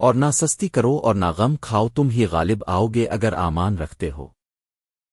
اور نہ سستی کرو اور نہ غم کھاؤ، تم ہی غالب آؤ گے اگر آمان رکھتے ہو۔